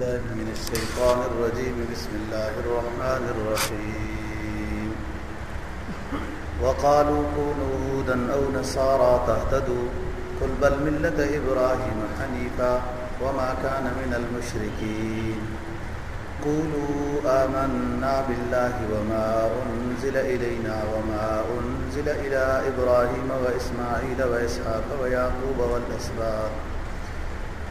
بالله من الشيطان الرجيم. بسم الله الرحمن الرحيم. وقالوا كونوا هودا أو نصارى تهتدوا. قل بل ملة إبراهيم حنيفا وما كان من المشركين. قولوا آمنا بالله وما أنزل إلينا وما أنزل إلى إبراهيم وإسماعيل وإسحاق ويعقوب والأسباط.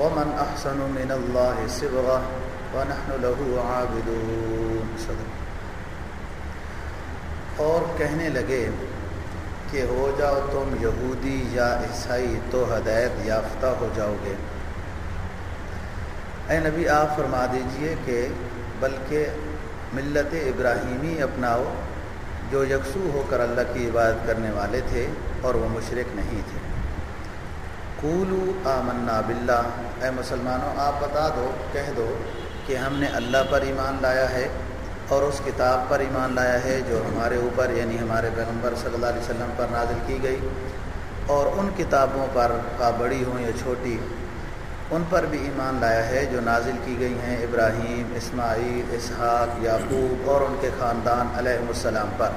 ومن أحسن من الله صبغة ونحن له عابدون. صدق. اور کہنے لگے کہ ہو جاؤ تم یہودی یا عیسائی تو ہدایت یافتہ ہو جاؤ گے۔ اے نبی، آپ فرما دیجیے کہ بلکہ ملت ابراہیمی اپناؤ جو یکسو ہو کر اللہ کی عبادت کرنے والے تھے اور وہ مشرق نہیں تھے۔ قولو آمنا باللہ۔ اے مسلمانوں، آپ بتا دو، کہہ دو کہ ہم نے اللہ پر ایمان لایا ہے اور اس کتاب پر ایمان لایا ہے جو ہمارے اوپر یعنی ہمارے پیغمبر صلی اللہ علیہ وسلم پر نازل کی گئی۔ اور ان کتابوں پر کا بڑی ہوں یا چھوٹی، ان پر بھی ایمان لایا ہے جو نازل کی گئی ہیں۔ ابراہیم، اسماعیل، اسحاق، یعقوب اور ان کے خاندان علیہ السلام پر۔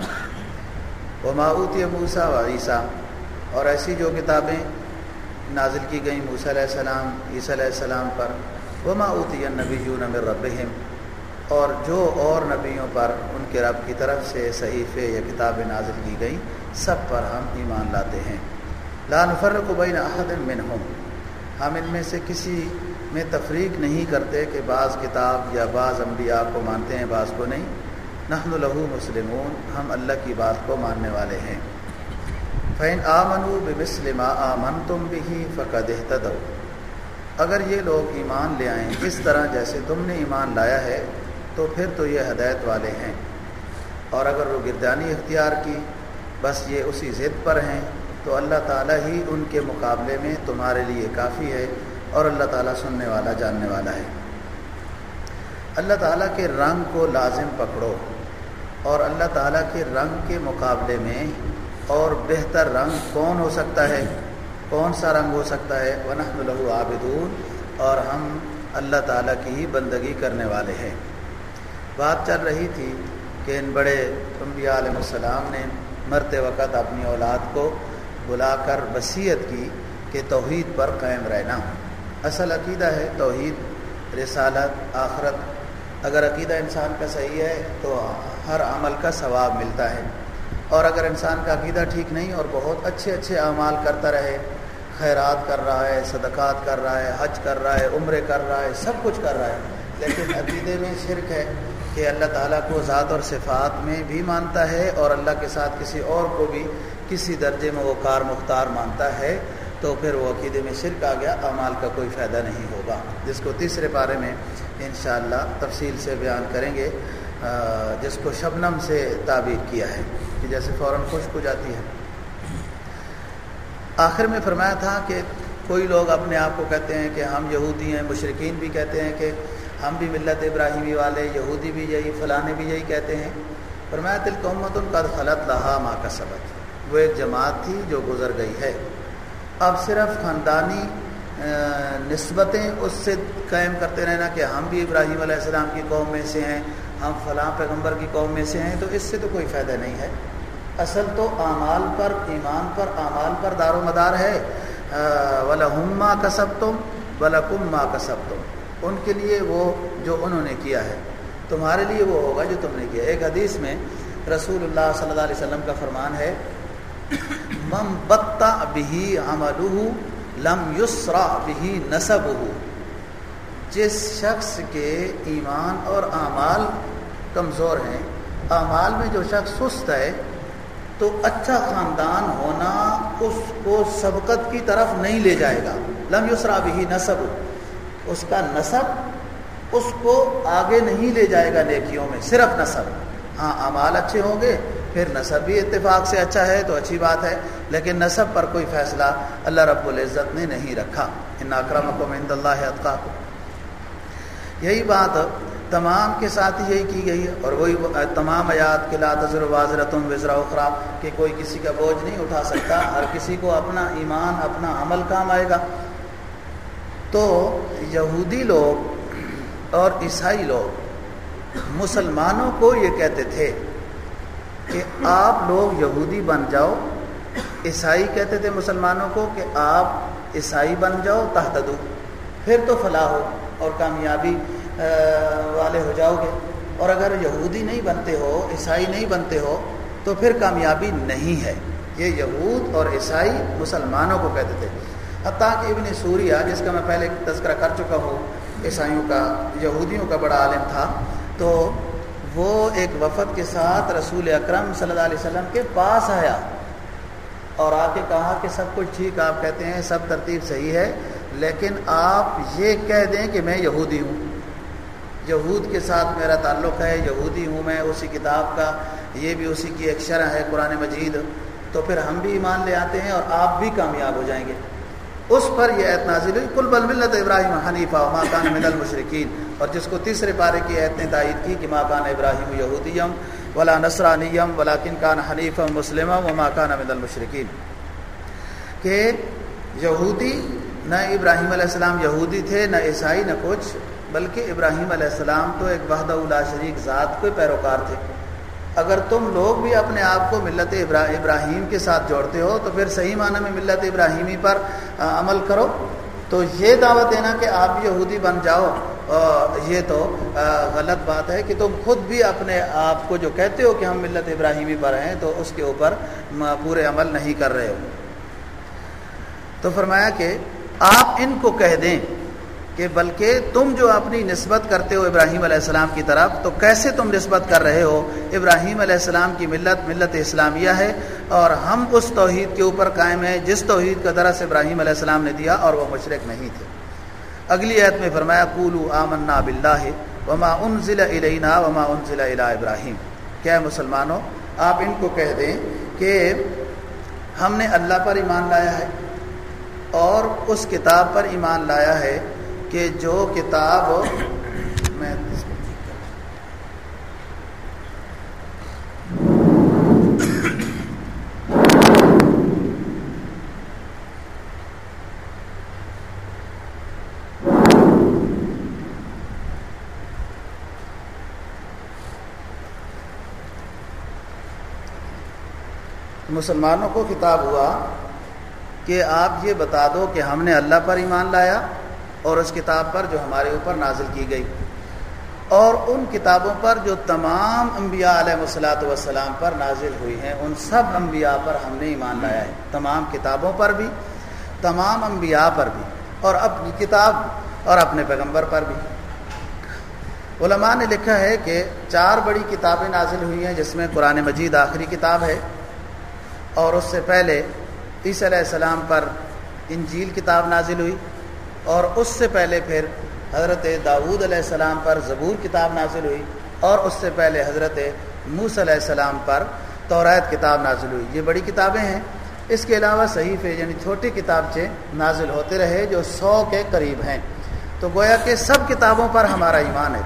وہ معوت موسیٰ و عیسیٰ۔ اور ایسی جو کتابیں نازل کی گئیں موسیٰ علیہ السلام، عیسیٰ علیہ السلام پر وہ معوتی نبی من ربہم اور جو اور نبیوں پر ان کے رب کی طرف سے صحیفے یا کتابیں نازل کی گئیں، سب پر ہم ایمان لاتے ہیں۔ لا نفرق بین احد منہم۔ ہم ان میں سے کسی میں تفریق نہیں کرتے کہ بعض کتاب یا بعض انبیاء کو مانتے ہیں، بعض کو نہیں۔ نحن لہو مسلمون، ہم اللہ کی بات کو ماننے والے ہیں۔ فین آمنو بمسلم آمن تم بھی فقد احتدو اگر یہ لوگ ایمان لے آئیں اس طرح جیسے تم نے ایمان لایا ہے، تو پھر تو یہ ہدایت والے ہیں۔ اور اگر وہ گردانی اختیار کی، بس یہ اسی ضد پر ہیں، تو اللہ تعالیٰ ہی ان کے مقابلے میں تمہارے لیے کافی ہے اور اللہ تعالیٰ سننے والا، جاننے والا ہے۔ اللہ تعالیٰ کے رنگ کو لازم پکڑو اور اللہ تعالیٰ کے رنگ کے مقابلے میں اور بہتر رنگ کون ہو سکتا ہے؟ کون سا رنگ ہو سکتا ہے؟ ونحن لہو عابدون اور ہم اللہ تعالیٰ کی ہی بندگی کرنے والے ہیں۔ بات چل رہی تھی کہ ان بڑے انبیاء علیہ السلام نے مرتے وقت اپنی اولاد کو بلا کر وصیت کی کہ توحید پر قائم رہنا۔ اصل عقیدہ ہے توحید، رسالت، آخرت۔ اگر عقیدہ انسان کا صحیح ہے تو ہر عمل کا ثواب ملتا ہے۔ اور اگر انسان کا عقیدہ ٹھیک نہیں اور بہت اچھے اچھے اعمال کرتا رہے، خیرات کر رہا ہے، صدقات کر رہا ہے، حج کر رہا ہے، عمرے کر رہا ہے، سب کچھ کر رہا ہے، لیکن عقیدے میں شرک ہے کہ اللہ تعالیٰ کو ذات اور صفات میں بھی مانتا ہے اور اللہ کے ساتھ کسی اور کو بھی کسی درجے میں وہ کار مختار مانتا ہے، تو پھر وہ عقیدے میں شرک آ گیا، اعمال کا کوئی فائدہ نہیں ہوگا۔ جس کو تیسرے بارے میں انشاءاللہ تفصیل سے بیان کریں گے جس کو شبنم سے تعبیر کیا ہے۔ کہ جیسے فوراً خشک ہو جاتی ہے آخر میں فرمایا تھا کہ کوئی لوگ اپنے آپ کو کہتے ہیں کہ ہم یہودی ہیں مشرقین بھی کہتے ہیں کہ ہم بھی ملت ابراہیمی والے، یہودی بھی یہی، فلانے بھی یہی کہتے ہیں۔ فرمایا تل قومت القد خلط لہا ماں کا سبق وہ ایک جماعت تھی جو گزر گئی ہے۔ اب صرف خاندانی نسبتیں اس سے قائم کرتے رہنا کہ ہم بھی ابراہیم علیہ السلام کی قوم میں سے ہیں، ہم فلاں پیغمبر کی قوم میں سے ہیں، تو اس سے تو کوئی فائدہ نہیں ہے۔ اصل تو اعمال پر، ایمان پر، اعمال پر دار و مدار ہے۔ ولاحما کسب تم ولاکم ماں کسب تم ان کے لیے وہ جو انہوں نے کیا ہے، تمہارے لیے وہ ہوگا جو تم نے کیا ایک حدیث میں رسول اللہ صلی اللہ علیہ وسلم کا فرمان ہے مم بتا بھی عمل لم یسرا بھی نصب جس شخص کے ایمان اور اعمال کمزور ہیں، اعمال میں جو شخص سست ہے تو اچھا خاندان ہونا اس کو سبقت کی طرف نہیں لے جائے گا۔ لم یسرا بھی نصب اس کا نصب اس کو آگے نہیں لے جائے گا نیکیوں میں، صرف نصب ہاں اعمال اچھے ہوں گے، پھر نصب بھی اتفاق سے اچھا ہے تو اچھی بات ہے، لیکن نصب پر کوئی فیصلہ اللہ رب العزت نے نہیں رکھا۔ ان اکرم کو مند اللہ اطقا کو یہی بات تمام کے ساتھ یہی کی گئی ہے اور وہی تمام آیات کے لا تذر واضرتم وزرا اخرا کہ کوئی کسی کا بوجھ نہیں اٹھا سکتا، ہر کسی کو اپنا ایمان، اپنا عمل کام آئے گا۔ تو یہودی لوگ اور عیسائی لوگ مسلمانوں کو یہ کہتے تھے کہ آپ لوگ یہودی بن جاؤ۔ عیسائی کہتے تھے مسلمانوں کو کہ آپ عیسائی بن جاؤ تحتدو پھر تو فلاح ہو اور کامیابی۔ والے ہو جاؤ گے۔ اور اگر یہودی نہیں بنتے ہو، عیسائی نہیں بنتے ہو، تو پھر کامیابی نہیں ہے۔ یہ یہود اور عیسائی مسلمانوں کو کہتے تھے۔ حتیٰ کہ ابن سوریہ، جس کا میں پہلے تذکرہ کر چکا ہوں، عیسائیوں کا، یہودیوں کا بڑا عالم تھا، تو وہ ایک وفد کے ساتھ رسول اکرم صلی اللہ علیہ وسلم کے پاس آیا۔ اور آ کے کہا کہ سب کچھ ٹھیک، آپ کہتے ہیں سب ترتیب صحیح ہے، لیکن آپ یہ کہہ دیں کہ میں یہودی ہوں۔ یہود کے ساتھ میرا تعلق ہے، یہودی ہوں میں، اسی کتاب کا، یہ بھی اسی کی ایک شرح ہے قرآن مجید۔ تو پھر ہم بھی ایمان لے آتے ہیں اور آپ بھی کامیاب ہو جائیں گے۔ اس پر یہ ایت نازل ہوئی کل بل ملت ابراہیم حنیفہ ماکان مد المشرقین اور جس کو تیسرے پارے کی ایت نے تائید کی کہ ماکان ابراہیم یہودیم ولا نسرانیم ولا کن کان حنیف مسلم و ماکان مد المشرقین کہ یہودی نہ ابراہیم علیہ السلام یہودی تھے، نہ عیسائی، نہ کچھ۔ بلکہ ابراہیم علیہ السلام تو ایک وحدہ اللہ شریک ذات کے پیروکار تھے۔ اگر تم لوگ بھی اپنے آپ کو ملت ابراہیم کے ساتھ جوڑتے ہو، تو پھر صحیح معنی میں ملت ابراہیمی پر عمل کرو۔ تو یہ دعوت دینا کہ آپ یہودی بن جاؤ۔ یہ تو غلط بات ہے کہ تم خود بھی اپنے آپ کو جو کہتے ہو کہ ہم ملت ابراہیمی پر ہیں، تو اس کے اوپر پورے عمل نہیں کر رہے ہو۔ تو فرمایا کہ آپ ان کو کہہ دیں۔ کہ بلکہ تم جو اپنی نسبت کرتے ہو ابراہیم علیہ السلام کی طرف، تو کیسے تم نسبت کر رہے ہو؟ ابراہیم علیہ السلام کی ملت ملت اسلامیہ ہے اور ہم اس توحید کے اوپر قائم ہیں جس توحید کا درس ابراہیم علیہ السلام نے دیا اور وہ مشرق نہیں تھے۔ اگلی عید میں فرمایا کولو آمنا بلّہ وما ان ضلع علینا وما ان ضلع الا ابراہیم۔ کیا مسلمانوں، آپ ان کو کہہ دیں کہ ہم نے اللہ پر ایمان لایا ہے اور اس کتاب پر ایمان لایا ہے کہ جو کتاب میں مسلمانوں کو کتاب ہوا کہ آپ یہ بتا دو کہ ہم نے اللہ پر ایمان لایا اور اس کتاب پر جو ہمارے اوپر نازل کی گئی اور ان کتابوں پر جو تمام انبیاء علیہ وسلاۃ والسلام پر نازل ہوئی ہیں، ان سب انبیاء پر ہم نے ایمان لایا ہے۔ تمام کتابوں پر بھی، تمام انبیاء پر بھی، اور اپنی کتاب اور اپنے پیغمبر پر بھی۔ علماء نے لکھا ہے کہ چار بڑی کتابیں نازل ہوئی ہیں، جس میں قرآن مجید آخری کتاب ہے اور اس سے پہلے عیسی علیہ السلام پر انجیل کتاب نازل ہوئی۔ اور اس سے پہلے پھر حضرت داود علیہ السلام پر زبور کتاب نازل ہوئی اور اس سے پہلے حضرت موس علیہ السلام پر توریت کتاب نازل ہوئی۔ یہ بڑی کتابیں ہیں۔ اس کے علاوہ صحیفے یعنی چھوٹی کتابچے نازل ہوتے رہے جو سو کے قریب ہیں۔ تو گویا کہ سب کتابوں پر ہمارا ایمان ہے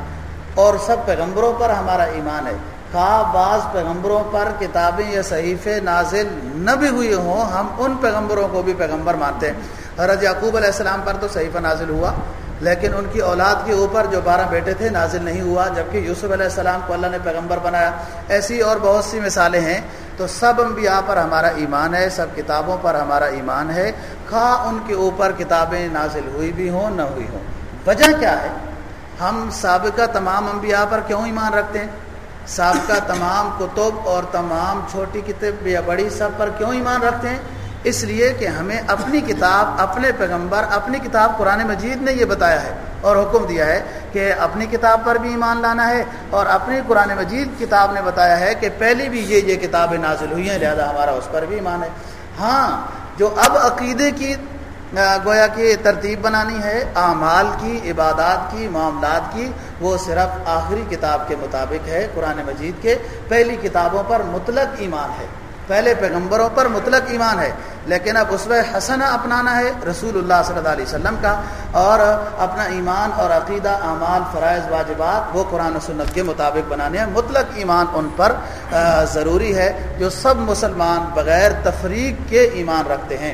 اور سب پیغمبروں پر ہمارا ایمان ہے۔ خواہ بعض پیغمبروں پر کتابیں یا صحیفے نازل نہ بھی ہوئی ہوں، ہم ان پیغمبروں کو بھی پیغمبر مانتے ہیں۔ حضرت یعقوب علیہ السلام پر تو صحیفہ نازل ہوا، لیکن ان کی اولاد کے اوپر جو بارہ بیٹے تھے نازل نہیں ہوا، جبکہ یوسف علیہ السلام کو اللہ نے پیغمبر بنایا۔ ایسی اور بہت سی مثالیں ہیں۔ تو سب انبیاء پر ہمارا ایمان ہے، سب کتابوں پر ہمارا ایمان ہے۔ خواہ ان کے اوپر کتابیں نازل ہوئی بھی ہوں، نہ ہوئی ہوں۔ وجہ کیا ہے؟ ہم سابقہ تمام انبیاء پر کیوں ایمان رکھتے ہیں؟ سابقہ تمام کتب اور تمام چھوٹی کتب یا بڑی سب پر کیوں ایمان رکھتے ہیں؟ اس لیے کہ ہمیں اپنی کتاب، اپنے پیغمبر، اپنی کتاب قرآن مجید نے یہ بتایا ہے اور حکم دیا ہے کہ اپنی کتاب پر بھی ایمان لانا ہے اور اپنی قرآن مجید کتاب نے بتایا ہے کہ پہلی بھی یہ یہ کتابیں نازل ہوئی ہیں، لہذا ہمارا اس پر بھی ایمان ہے۔ ہاں جو اب عقیدے کی گویا کہ ترتیب بنانی ہے، اعمال کی، عبادات کی، معاملات کی، وہ صرف آخری کتاب کے مطابق ہے، قرآن مجید کے پہلی کتابوں پر مطلق ایمان ہے۔ پہلے پیغمبروں پر مطلق ایمان ہے، لیکن اب اس میں حسن اپنانا ہے رسول اللہ صلی اللہ علیہ وسلم کا، اور اپنا ایمان اور عقیدہ، اعمال، فرائض، واجبات، وہ قرآن و سنت کے مطابق بنانے ہیں۔ مطلق ایمان ان پر ضروری ہے جو سب مسلمان بغیر تفریق کے ایمان رکھتے ہیں۔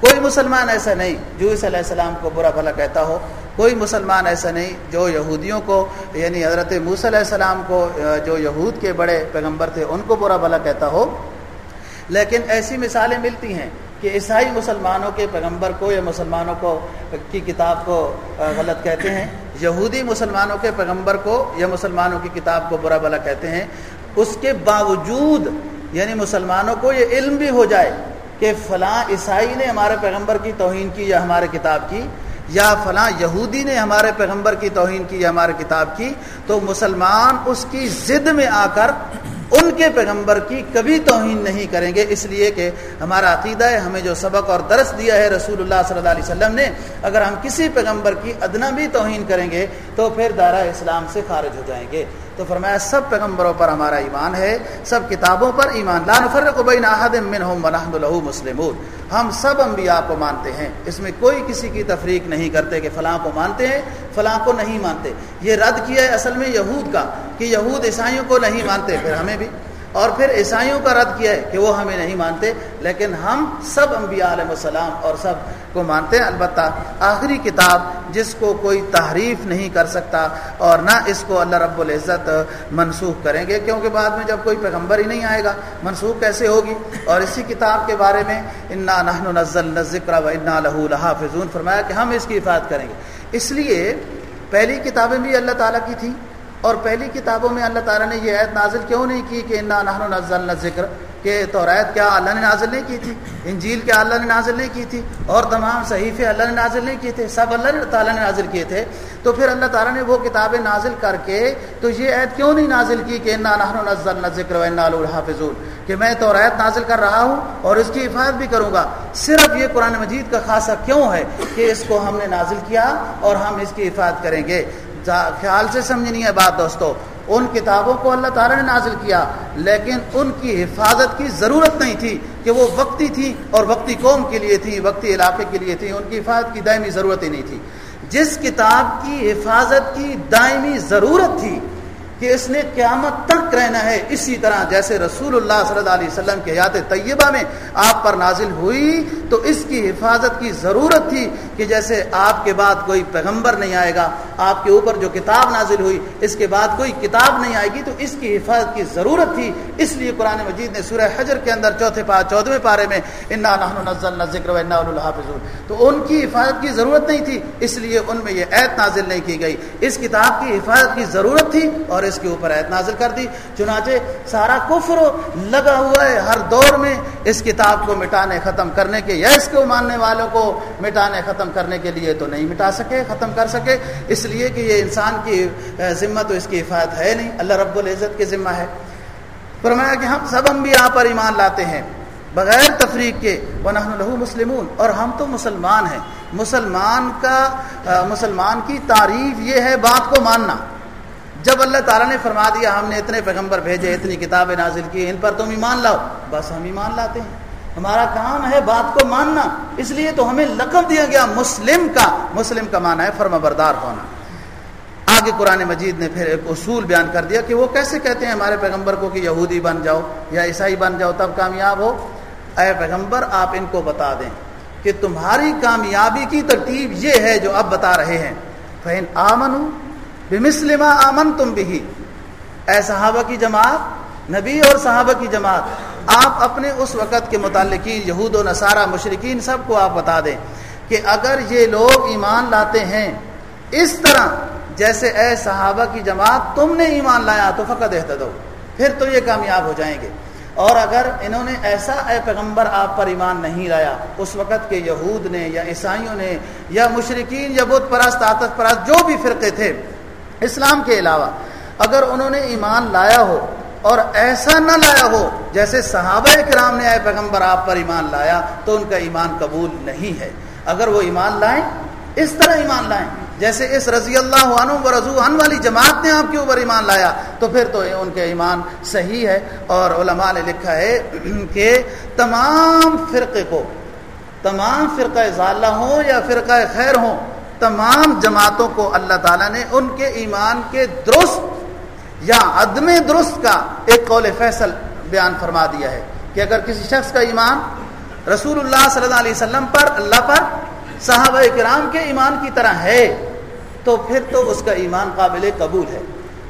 کوئی مسلمان ایسا نہیں جو اس علیہ السلام کو برا بھلا کہتا ہو۔ کوئی مسلمان ایسا نہیں جو یہودیوں کو یعنی حضرت موسی علیہ السلام کو جو یہود کے بڑے پیغمبر تھے، ان کو برا بھلا کہتا ہو۔ لیکن ایسی مثالیں ملتی ہیں کہ عیسائی مسلمانوں کے پیغمبر کو یا مسلمانوں کو کی کتاب کو غلط کہتے ہیں، یہودی مسلمانوں کے پیغمبر کو یا مسلمانوں کی کتاب کو برا بلا کہتے ہیں، اس کے باوجود یعنی مسلمانوں کو یہ علم بھی ہو جائے کہ فلاں عیسائی نے ہمارے پیغمبر کی توہین کی یا ہمارے کتاب کی، یا فلاں یہودی نے ہمارے پیغمبر کی توہین کی یا ہمارے کتاب کی، تو مسلمان اس کی ضد میں آ کر ان کے پیغمبر کی کبھی توہین نہیں کریں گے۔ اس لیے کہ ہمارا عقیدہ ہے، ہمیں جو سبق اور درس دیا ہے رسول اللہ صلی اللہ علیہ وسلم نے، اگر ہم کسی پیغمبر کی ادنا بھی توہین کریں گے تو پھر دارہ اسلام سے خارج ہو جائیں گے۔ تو فرمایا، سب پیغمبروں پر ہمارا ایمان ہے، سب کتابوں پر ایمان۔ لا نفرق بین احد منہم ونحن له مسلمون۔ ہم سب انبیاء کو مانتے ہیں۔ اس میں کوئی کسی کی تفریق نہیں کرتے کہ فلاں کو مانتے ہیں، فلاں کو نہیں مانتے۔ یہ رد کیا ہے اصل میں یہود کا، کہ یہود عیسائیوں کو نہیں مانتے۔ پھر ہمیں بھی اور پھر عیسائیوں کا رد کیا ہے کہ وہ ہمیں نہیں مانتے، لیکن ہم سب انبیاء علیہ السلام اور سب کو مانتے ہیں۔ البتہ آخری کتاب جس کو کوئی تحریف نہیں کر سکتا اور نہ اس کو اللہ رب العزت منسوخ کریں گے، کیونکہ بعد میں جب کوئی پیغمبر ہی نہیں آئے گا، منسوخ کیسے ہوگی؟ اور اسی کتاب کے بارے میں انا نحن نزل ذکر و انا لہو لہا فضون فرمایا کہ ہم اس کی حفاظت کریں گے۔ اس لیے پہلی کتابیں بھی اللہ تعالیٰ کی تھیں۔ اور پہلی کتابوں میں اللہ تعالیٰ نے یہ عید نازل کیوں نہیں کی کہ انا نحن نزل ذکر کہ توریت کیا اللہ نے نازل نہیں کی تھی؟ انجیل کیا اللہ نے نازل نہیں کی تھی؟ اور تمام صحیفے اللہ نے نازل نہیں کیے تھے؟ سب اللہ تعالیٰ نے نازل کیے تھے۔ تو پھر اللہ تعالیٰ نے وہ کتابیں نازل کر کے تو یہ عید کیوں نہیں نازل کی کہ انا نحن نزل ذکر و انا الحافظون؟ کہ میں تو ریت نازل کر رہا ہوں اور اس کی حفاظت بھی کروں گا۔ صرف یہ قرآن مجید کا خاصہ کیوں ہے کہ اس کو ہم نے نازل کیا اور ہم اس کی حفاظت کریں گے؟ خیال سے سمجھنی ہے بات دوستو، ان کتابوں کو اللہ تعالیٰ نے نازل کیا، لیکن ان کی حفاظت کی ضرورت نہیں تھی کہ وہ وقتی تھی اور وقتی قوم کے لیے تھی، وقتی علاقے کے لیے تھی، ان کی حفاظت کی دائمی ضرورت ہی نہیں تھی۔ جس کتاب کی حفاظت کی دائمی ضرورت تھی کہ اس نے قیامت تک رہنا ہے۔ اسی طرح جیسے رسول اللہ صلی اللہ علیہ وسلم کے یاد طیبہ میں آپ پر نازل ہوئی، تو اس کی حفاظت کی ضرورت تھی کہ جیسے آپ کے بعد کوئی پیغمبر نہیں آئے گا، آپ کے اوپر جو کتاب نازل ہوئی، اس کے بعد کوئی کتاب نہیں آئے گی، تو اس کی حفاظت کی ضرورت تھی۔ اس لیے قرآن مجید نے سورہ حجر کے اندر چوتھے پا چودھویں پارے میں انا نزل ذکر و الحافظ تو ان کی حفاظت کی ضرورت نہیں تھی، اس لیے ان میں یہ عید نازل نہیں کی گئی۔ اس کتاب کی حفاظت کی ضرورت تھی اور اس کے اوپر عید نازل کر دی۔ چنانچہ سارا کفر لگا ہوا ہے ہر دور میں اس کتاب کو مٹانے ختم کرنے کے یا اس کو ماننے والوں کو مٹانے ختم کرنے کے لیے تو نہیں مٹا سکے، ختم کر سکے۔ اس لیے کہ یہ انسان کی ذمہ تو اس کی حفاظت ہے نہیں۔ اللہ رب العزت کی ذمہ ہے۔ فرمایا کہ ہم سب ہم بھی یہاں پر ایمان لاتے ہیں۔ بغیر تفریق کے۔ ونحن لہو مسلمون۔ اور ہم تو مسلمان ہیں۔ مسلمان کا مسلمان کی تعریف یہ ہے بات کو ماننا۔ جب اللہ تعالیٰ نے فرما دیا، ہم نے اتنے پیغمبر بھیجے، اتنی کتابیں نازل کی، ان پر تم ایمان لاؤ۔ بس ہم ایمان لاتے ہیں۔ ہمارا کام ہے بات کو ماننا۔ اس لیے تو ہمیں لقب دیا گیا مسلم کا۔ مسلم کا معنی ہے فرما بردار ہونا۔ آگے قرآن مجید نے پھر ایک اصول بیان کر دیا کہ وہ کیسے کہتے ہیں ہمارے پیغمبر کو کہ یہودی بن جاؤ یا عیسائی بن جاؤ، تب کامیاب ہو۔ اے پیغمبر، آپ ان کو بتا دیں کہ تمہاری کامیابی کی ترتیب یہ ہے جو اب بتا رہے ہیں۔ فہن آمن بمسلمہ آمن تم بھی اے صحابہ کی جماعت، نبی اور صحابہ کی جماعت، آپ اپنے اس وقت کے متعلقین، یہود و نصارہ مشرقین سب کو آپ بتا دیں کہ اگر یہ لوگ ایمان لاتے ہیں اس طرح، جیسے اے صحابہ کی جماعت، تم نے ایمان لایا تو فقط احتدو پھر تو یہ کامیاب ہو جائیں گے۔ اور اگر انہوں نے ایسا اے پیغمبر آپ پر ایمان نہیں لایا، اس وقت کے یہود نے یا عیسائیوں نے یا مشرقین یا بت پرست آتت پرست، جو بھی فرقے تھے اسلام کے علاوہ اگر انہوں نے ایمان لایا ہو اور ایسا نہ لایا ہو جیسے صحابہ کرام نے آئے پیغمبر آپ پر ایمان لایا تو ان کا ایمان قبول نہیں ہے۔ اگر وہ ایمان لائیں، اس طرح ایمان لائیں۔ جیسے اس رضی اللہ عنہ و رضو عنہ والی جماعت نے آپ کے اوپر ایمان لایا، تو پھر تو ان کے ایمان صحیح ہے۔ اور علماء نے لکھا ہے کہ تمام فرقے کو، تمام فرقہ ضالہ ہوں یا فرقہ خیر ہوں تمام جماعتوں کو اللہ تعالیٰ نے ان کے ایمان کے درست یا عدم درست کا ایک قول فیصل بیان فرما دیا ہے کہ اگر کسی شخص کا ایمان رسول اللہ صلی اللہ علیہ وسلم پر، اللہ پر، صحابہ کرام کے ایمان کی طرح ہے، تو پھر تو اس کا ایمان قابل قبول ہے۔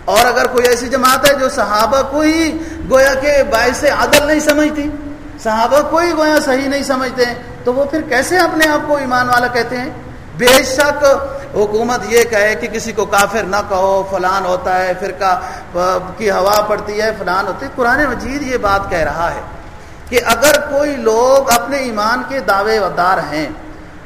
اور اگر کوئی ایسی جماعت ہے جو صحابہ کو ہی گویا کے باعث عدل نہیں سمجھتی، صحابہ کو ہی گویا صحیح نہیں سمجھتے، تو وہ پھر کیسے اپنے آپ کو ایمان والا کہتے ہیں؟ بے شک حکومت یہ کہے کہ کسی کو کافر نہ کہو، فلان ہوتا ہے، فرقہ کی ہوا پڑتی ہے، فلان ہوتی ہے۔ قرآن مجید یہ بات کہہ رہا ہے کہ اگر کوئی لوگ اپنے ایمان کے دعوے دار ہیں،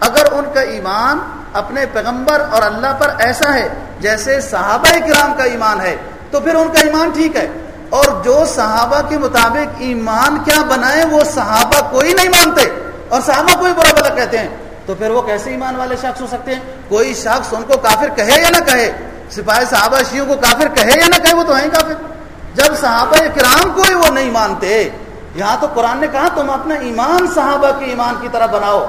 اگر ان کا ایمان اپنے پیغمبر اور اللہ پر ایسا ہے جیسے صحابہ کرام کا ایمان ہے، تو پھر ان کا ایمان ٹھیک ہے۔ اور جو صحابہ کے مطابق ایمان کیا بنائے، وہ صحابہ کوئی نہیں مانتے۔ اور صحابہ کوئی برا بلا کہتے ہیں۔ تو پھر وہ کیسے ایمان والے شخص ہو سکتے ہیں؟ کوئی شخص ان کو کافر کہے یا نہ کہے؟ سپاہی صحابہ شیوں کو کافر کہے یا نہ کہے وہ تو ہیں کافر۔ جب صحابہ کرام کو ہی وہ نہیں مانتے، یہاں تو قرآن نے کہا تم اپنا ایمان صحابہ کے ایمان کی طرح بناؤ،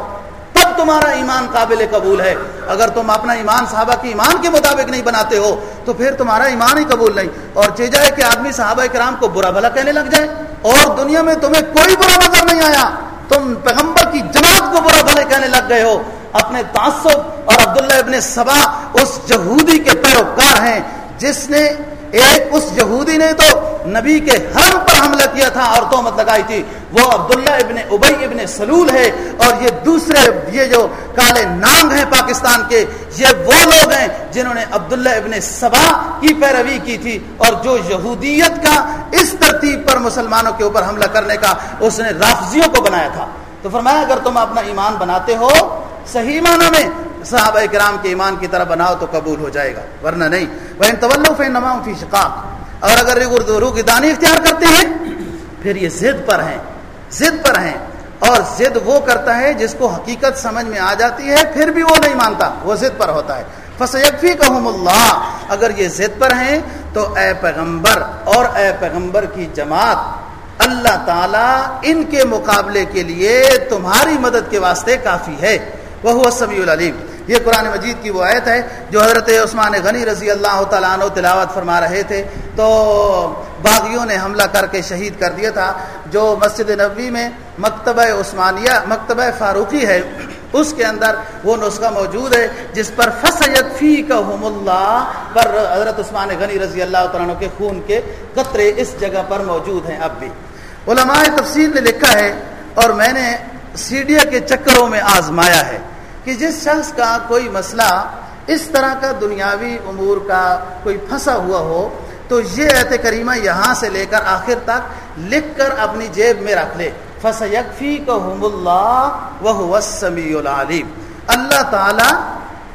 تب تمہارا ایمان قابل قبول ہے۔ اگر تم اپنا ایمان صحابہ کے ایمان کے مطابق نہیں بناتے ہو، تو پھر تمہارا ایمان ہی قبول نہیں۔ اور چیز ہے کہ آدمی صحابہ کرام کو برا بھلا کہنے لگ جائے، اور دنیا میں تمہیں کوئی برا نظر نہیں آیا۔ تم پیغمبر کی جماعت کو برا بھلے کہنے لگ گئے ہو۔ اپنے تعصب اور عبداللہ ابن سبا اس یہودی کے پیروکار ہیں۔ جس نے ایک اس یہودی نے تو نبی کے حرم پر حملہ کیا تھا اور تومت لگائی تھی۔ وہ عبداللہ ابن ابئی ابن سلول ہے اور یہ دوسرے، یہ جو کالے نانگ ہیں پاکستان کے، یہ وہ لوگ ہیں جنہوں نے عبداللہ ابن سبا کی پیروی کی تھی۔ اور جو یہودیت کا اس ترتیب پر مسلمانوں کے اوپر حملہ کرنے کا اس نے رافضیوں کو بنایا تھا۔ تو فرمایا، اگر تم اپنا ایمان بناتے ہو صحیح معنی میں، صحابہ کرام کے ایمان کی طرح بناؤ تو قبول ہو جائے گا، ورنہ نہیں۔ وہ طول نماؤں فی شقاق۔ اور اگر روح کی دانی اختیار کرتے ہیں، پھر یہ ضد پر ہیں، ضد پر ہیں۔ اور ضد وہ کرتا ہے جس کو حقیقت سمجھ میں آ جاتی ہے، پھر بھی وہ نہیں مانتا، وہ ضد پر ہوتا ہے۔ فسیفی کہم اللہ اگر یہ ضد پر ہیں، تو اے پیغمبر اور اے پیغمبر کی جماعت اللہ تعالیٰ ان کے مقابلے کے لیے تمہاری مدد کے واسطے کافی ہے۔ وہ سمیع العلیم۔ یہ قرآن مجید کی وہ آیت ہے جو حضرت عثمان غنی رضی اللہ تعالیٰ عنہ تلاوت فرما رہے تھے۔ تو باغیوں نے حملہ کر کے شہید کر دیا تھا۔ جو مسجد نبوی میں مکتبہ عثمانیہ، مکتبہ فاروقی ہے اس کے اندر وہ نسخہ موجود ہے جس پر فسیت فی کا اللہ پر حضرت عثمان غنی رضی اللہ تعالیٰ عنہ کے خون کے قطرے اس جگہ پر موجود ہیں اب بھی۔ علماء تفصیل نے لکھا ہے اور میں نے سیڈیا کے چکروں میں آزمایا ہے کہ جس شخص کا کوئی مسئلہ اس طرح کا دنیاوی امور کا کوئی پھنسا ہوا ہو تو یہ ایت کریمہ یہاں سے لے کر آخر تک لکھ کر اپنی جیب میں رکھ لے۔ فسیکفی یکفی اللہ وہ سمیع العلیم اللہ تعالیٰ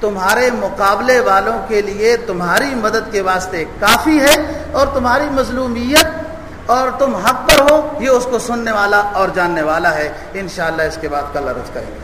تمہارے مقابلے والوں کے لیے تمہاری مدد کے واسطے کافی ہے اور تمہاری مظلومیت اور تم حق پر ہو، یہ اس کو سننے والا اور جاننے والا ہے۔ انشاءاللہ اس کے بعد کل عرض کریں گے۔